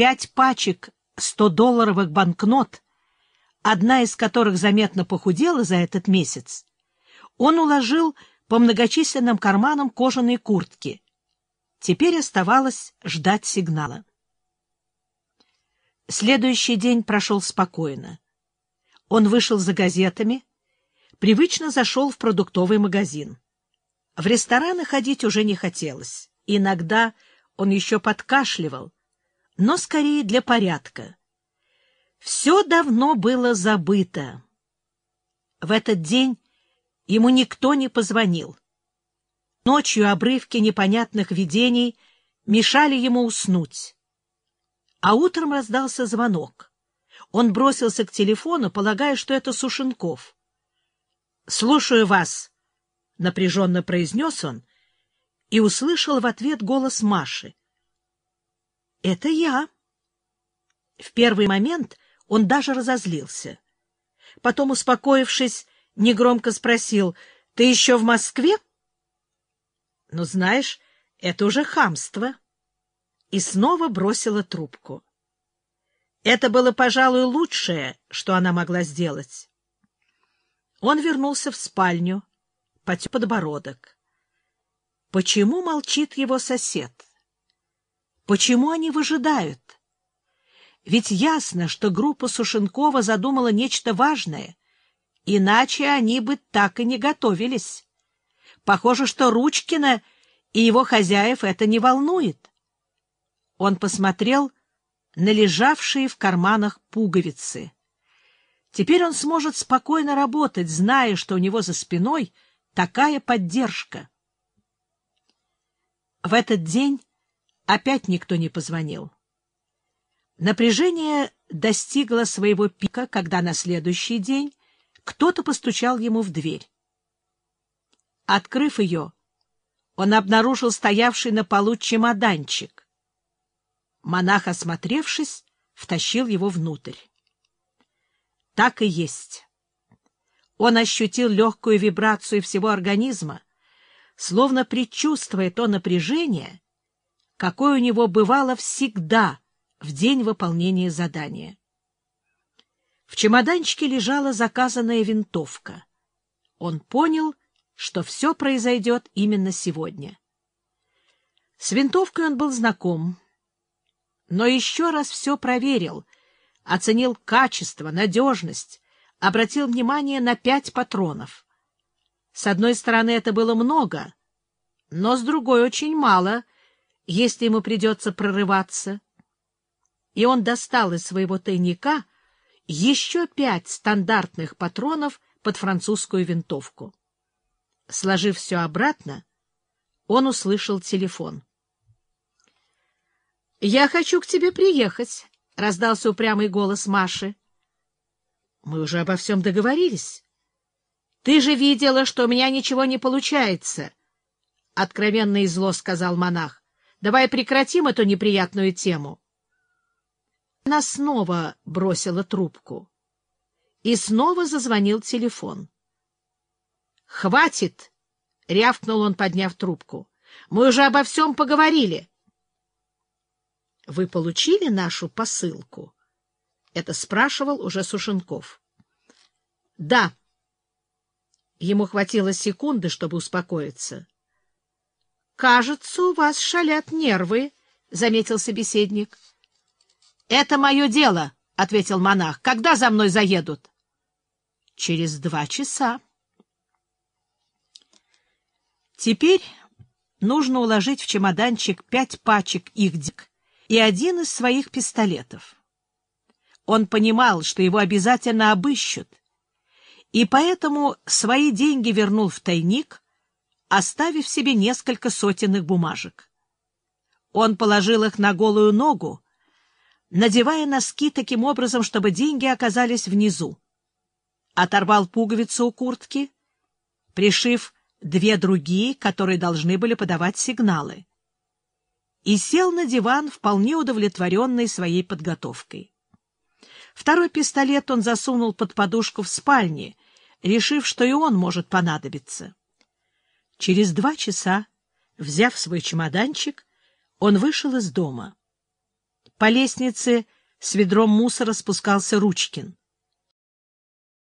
пять пачек 100-долларовых банкнот, одна из которых заметно похудела за этот месяц, он уложил по многочисленным карманам кожаной куртки. Теперь оставалось ждать сигнала. Следующий день прошел спокойно. Он вышел за газетами, привычно зашел в продуктовый магазин. В рестораны ходить уже не хотелось. Иногда он еще подкашливал, но скорее для порядка. Все давно было забыто. В этот день ему никто не позвонил. Ночью обрывки непонятных видений мешали ему уснуть. А утром раздался звонок. Он бросился к телефону, полагая, что это Сушенков. — Слушаю вас, — напряженно произнес он и услышал в ответ голос Маши. — Это я. В первый момент он даже разозлился. Потом, успокоившись, негромко спросил, — Ты еще в Москве? — Ну, знаешь, это уже хамство. И снова бросила трубку. Это было, пожалуй, лучшее, что она могла сделать. Он вернулся в спальню, потер подбородок. Почему молчит его сосед? Почему они выжидают? Ведь ясно, что группа Сушенкова задумала нечто важное, иначе они бы так и не готовились. Похоже, что Ручкина и его хозяев это не волнует. Он посмотрел на лежавшие в карманах пуговицы. Теперь он сможет спокойно работать, зная, что у него за спиной такая поддержка. В этот день опять никто не позвонил. Напряжение достигло своего пика, когда на следующий день кто-то постучал ему в дверь. Открыв ее, он обнаружил стоявший на полу чемоданчик. Монах, осмотревшись, втащил его внутрь. Так и есть. Он ощутил легкую вибрацию всего организма, словно предчувствуя то напряжение, какое у него бывало всегда — в день выполнения задания. В чемоданчике лежала заказанная винтовка. Он понял, что все произойдет именно сегодня. С винтовкой он был знаком, но еще раз все проверил, оценил качество, надежность, обратил внимание на пять патронов. С одной стороны, это было много, но с другой очень мало, если ему придется прорываться и он достал из своего тайника еще пять стандартных патронов под французскую винтовку. Сложив все обратно, он услышал телефон. — Я хочу к тебе приехать, — раздался упрямый голос Маши. — Мы уже обо всем договорились. — Ты же видела, что у меня ничего не получается, — откровенно и зло сказал монах. — Давай прекратим эту неприятную тему. Она снова бросила трубку. И снова зазвонил телефон. «Хватит!» — рявкнул он, подняв трубку. «Мы уже обо всем поговорили». «Вы получили нашу посылку?» — это спрашивал уже Сушенков. «Да». Ему хватило секунды, чтобы успокоиться. «Кажется, у вас шалят нервы», — заметил собеседник. Это мое дело, — ответил монах. — Когда за мной заедут? — Через два часа. Теперь нужно уложить в чемоданчик пять пачек их дик и один из своих пистолетов. Он понимал, что его обязательно обыщут, и поэтому свои деньги вернул в тайник, оставив себе несколько сотенных бумажек. Он положил их на голую ногу, надевая носки таким образом, чтобы деньги оказались внизу. Оторвал пуговицу у куртки, пришив две другие, которые должны были подавать сигналы, и сел на диван, вполне удовлетворенный своей подготовкой. Второй пистолет он засунул под подушку в спальне, решив, что и он может понадобиться. Через два часа, взяв свой чемоданчик, он вышел из дома. По лестнице с ведром мусора спускался Ручкин.